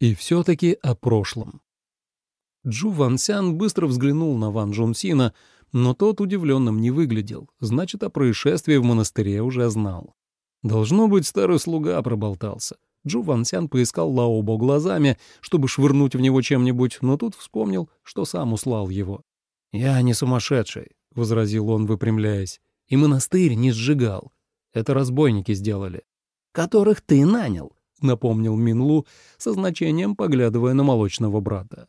И все-таки о прошлом. Джу Ван Сян быстро взглянул на Ван Джун Сина, но тот удивленным не выглядел, значит, о происшествии в монастыре уже знал. Должно быть, старый слуга проболтался. Джу Ван Сян поискал Лаобо глазами, чтобы швырнуть в него чем-нибудь, но тут вспомнил, что сам услал его. «Я не сумасшедший», — возразил он, выпрямляясь, — «и монастырь не сжигал. Это разбойники сделали». «Которых ты нанял», — напомнил Минлу, со значением поглядывая на молочного брата.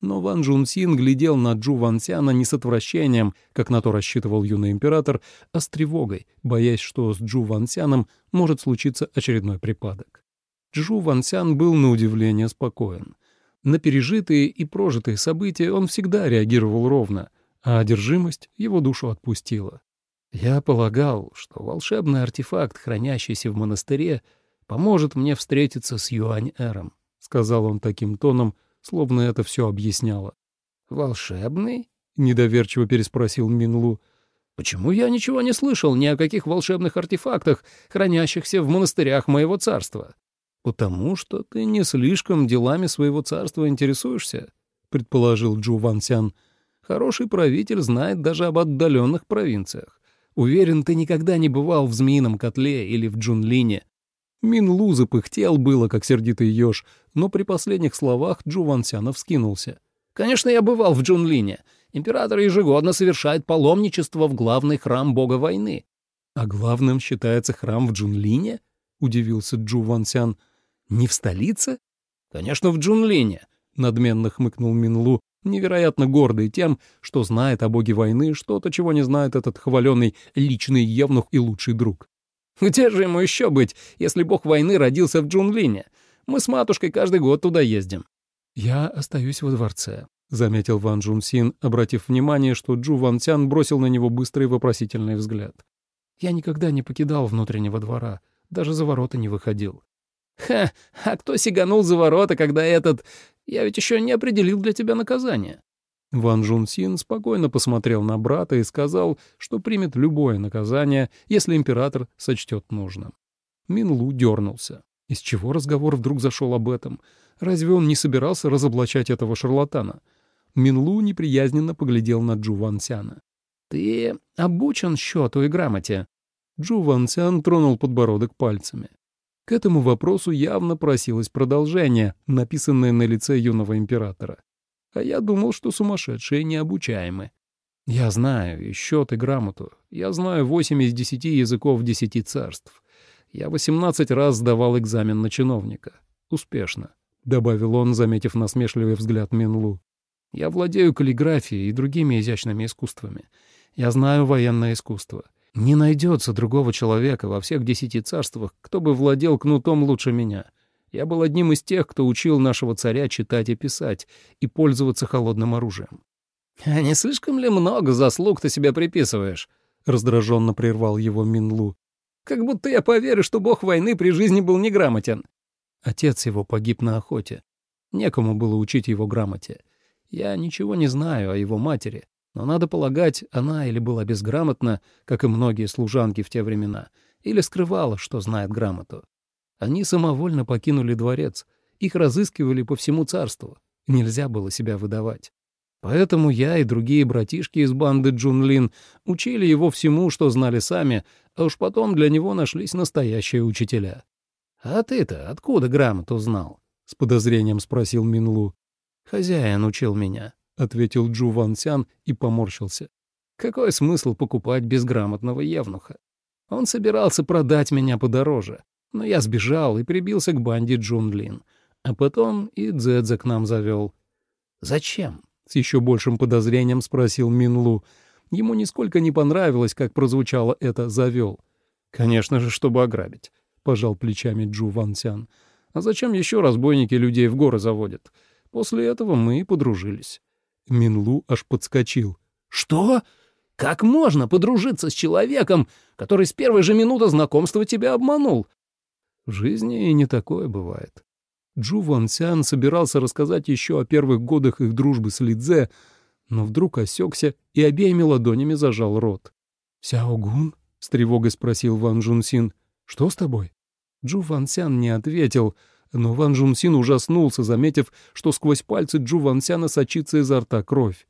Но Ван Джун Син глядел на Джу Ван Сяна не с отвращением, как на то рассчитывал юный император, а с тревогой, боясь, что с Джу Ван Сяном может случиться очередной припадок. Джу Ван Сян был на удивление спокоен. На пережитые и прожитые события он всегда реагировал ровно, а одержимость его душу отпустила. «Я полагал, что волшебный артефакт, хранящийся в монастыре, поможет мне встретиться с Юань-Эром», — сказал он таким тоном, — словно это все объясняло. «Волшебный?» — недоверчиво переспросил Минлу. «Почему я ничего не слышал ни о каких волшебных артефактах, хранящихся в монастырях моего царства?» «Потому что ты не слишком делами своего царства интересуешься», — предположил Джу Ван Сян. «Хороший правитель знает даже об отдаленных провинциях. Уверен, ты никогда не бывал в Змеином котле или в Джунлине. Минлу запыхтел было, как сердитый еж, но при последних словах Джу Вансянов вскинулся. «Конечно, я бывал в Джунлине. Император ежегодно совершает паломничество в главный храм бога войны». «А главным считается храм в Джунлине?» — удивился Джу Вансян. «Не в столице?» «Конечно, в Джунлине», — надменно хмыкнул Минлу, невероятно гордый тем, что знает о боге войны что-то, чего не знает этот хваленный личный евнух и лучший друг. Где же ему еще быть, если бог войны родился в Джунлине? Мы с матушкой каждый год туда ездим». «Я остаюсь во дворце», — заметил Ван Джун Син, обратив внимание, что Джу Ван Цян бросил на него быстрый вопросительный взгляд. «Я никогда не покидал внутреннего двора, даже за ворота не выходил». «Ха, а кто сиганул за ворота, когда этот... Я ведь еще не определил для тебя наказание». Ван Жун Син спокойно посмотрел на брата и сказал, что примет любое наказание, если император сочтет нужным. Мин Лу дернулся. Из чего разговор вдруг зашел об этом? Разве он не собирался разоблачать этого шарлатана? Мин Лу неприязненно поглядел на Джу Ван Сяна. «Ты обучен счету и грамоте?» Джу Ван Сян тронул подбородок пальцами. К этому вопросу явно просилось продолжение, написанное на лице юного императора. А я думал, что сумасшедшие необучаемы. Я знаю и счет, и грамоту. Я знаю восемь из десяти языков десяти царств. Я восемнадцать раз сдавал экзамен на чиновника. Успешно, — добавил он, заметив насмешливый взгляд Минлу. Я владею каллиграфией и другими изящными искусствами. Я знаю военное искусство. Не найдется другого человека во всех десяти царствах, кто бы владел кнутом лучше меня. Я был одним из тех, кто учил нашего царя читать и писать и пользоваться холодным оружием. «А не слишком ли много заслуг ты себе приписываешь?» — раздраженно прервал его Минлу. «Как будто я поверю, что бог войны при жизни был неграмотен». Отец его погиб на охоте. Некому было учить его грамоте. Я ничего не знаю о его матери, но, надо полагать, она или была безграмотна, как и многие служанки в те времена, или скрывала, что знает грамоту. Они самовольно покинули дворец, их разыскивали по всему царству, нельзя было себя выдавать. Поэтому я и другие братишки из банды Джунлин учили его всему, что знали сами, а уж потом для него нашлись настоящие учителя. «А ты-то откуда грамоту знал?» — с подозрением спросил Минлу. «Хозяин учил меня», — ответил Джу Ван Сян и поморщился. «Какой смысл покупать безграмотного евнуха? Он собирался продать меня подороже, но я сбежал и прибился к банде Джунлин. А потом и Дзэдзе к нам завел. «Зачем?» — с еще большим подозрением спросил Минлу. Ему нисколько не понравилось, как прозвучало это «завел». «Конечно же, чтобы ограбить», — пожал плечами Джу Ван Сян. «А зачем еще разбойники людей в горы заводят? После этого мы и подружились». Минлу аж подскочил. «Что? Как можно подружиться с человеком, который с первой же минуты знакомства тебя обманул? В жизни и не такое бывает. Джу Ван Сян собирался рассказать еще о первых годах их дружбы с Лидзе, но вдруг осекся и обеими ладонями зажал рот. «Сяо Гун?» — с тревогой спросил Ван Джун Син. «Что с тобой?» Джу Ван Сян не ответил, но Ван Джунсин ужаснулся, заметив, что сквозь пальцы Джу Вансяна сочится изо рта кровь.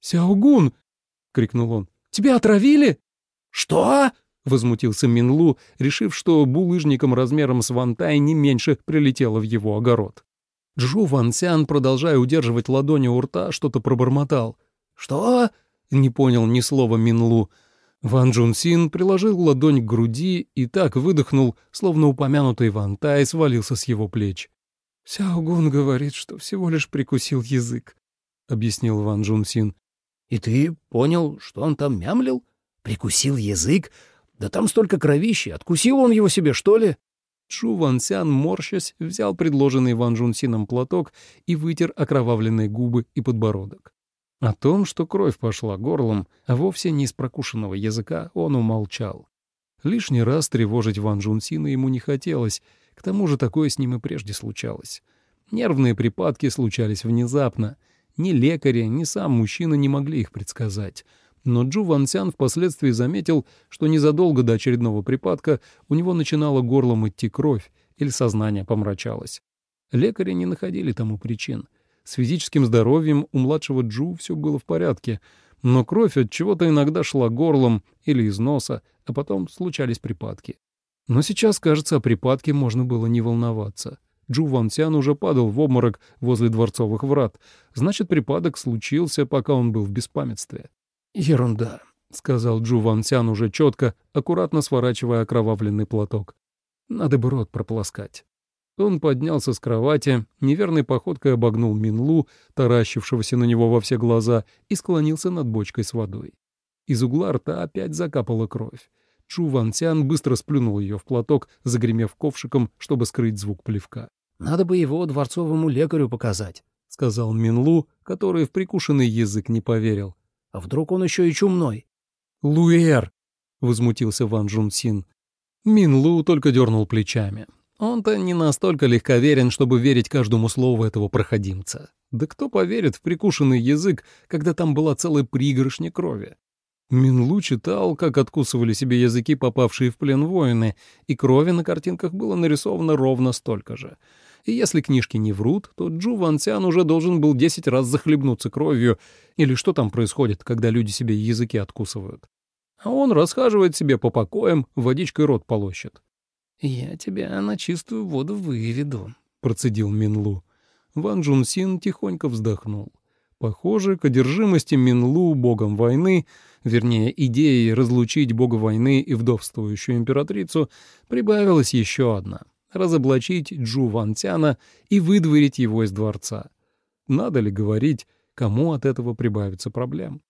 «Сяогун!» — крикнул он. «Тебя отравили?» «Что?» — возмутился Минлу, решив, что булыжником размером с вантай не меньше прилетело в его огород. Джу Вансян, продолжая удерживать ладони у рта, что-то пробормотал. «Что?» — не понял ни слова Минлу. Ван Джун Син приложил ладонь к груди и так выдохнул, словно упомянутый Ван Тай свалился с его плеч. «Сяо Гун говорит, что всего лишь прикусил язык», — объяснил Ван Джун Син. «И ты понял, что он там мямлил? Прикусил язык? Да там столько кровищи, откусил он его себе, что ли?» Чу Ван Сян, морщась, взял предложенный Ван Джун Сином платок и вытер окровавленные губы и подбородок. О том, что кровь пошла горлом, а вовсе не из прокушенного языка, он умолчал. Лишний раз тревожить Ван Джунсина ему не хотелось, к тому же такое с ним и прежде случалось. Нервные припадки случались внезапно. Ни лекари, ни сам мужчина не могли их предсказать. Но Джу Ван Сян впоследствии заметил, что незадолго до очередного припадка у него начинала горлом идти кровь или сознание помрачалось. Лекари не находили тому причин — с физическим здоровьем у младшего Джу все было в порядке, но кровь от чего-то иногда шла горлом или из носа, а потом случались припадки. Но сейчас, кажется, о припадке можно было не волноваться. Джу Ван Сян уже падал в обморок возле дворцовых врат. Значит, припадок случился, пока он был в беспамятстве. «Ерунда», — сказал Джу Ван Сян уже четко, аккуратно сворачивая окровавленный платок. «Надо бы рот прополоскать». Он поднялся с кровати, неверной походкой обогнул Минлу, таращившегося на него во все глаза, и склонился над бочкой с водой. Из угла рта опять закапала кровь. Чу Ван Цян быстро сплюнул ее в платок, загремев ковшиком, чтобы скрыть звук плевка. «Надо бы его дворцовому лекарю показать», — сказал Минлу, который в прикушенный язык не поверил. «А вдруг он еще и чумной?» «Луэр!» — возмутился Ван Джун Син. Минлу только дернул плечами. Он-то не настолько легковерен, чтобы верить каждому слову этого проходимца. Да кто поверит в прикушенный язык, когда там была целая пригоршня крови? Минлу читал, как откусывали себе языки попавшие в плен воины, и крови на картинках было нарисовано ровно столько же. И если книжки не врут, то Джу Ван Цян уже должен был десять раз захлебнуться кровью, или что там происходит, когда люди себе языки откусывают. А он расхаживает себе по покоям, водичкой рот полощет. «Я тебя на чистую воду выведу», — процедил Минлу. Ван Джун Син тихонько вздохнул. Похоже, к одержимости Минлу богом войны, вернее, идеей разлучить бога войны и вдовствующую императрицу, прибавилась еще одна — разоблачить Джу Ван Тяна и выдворить его из дворца. Надо ли говорить, кому от этого прибавится проблем?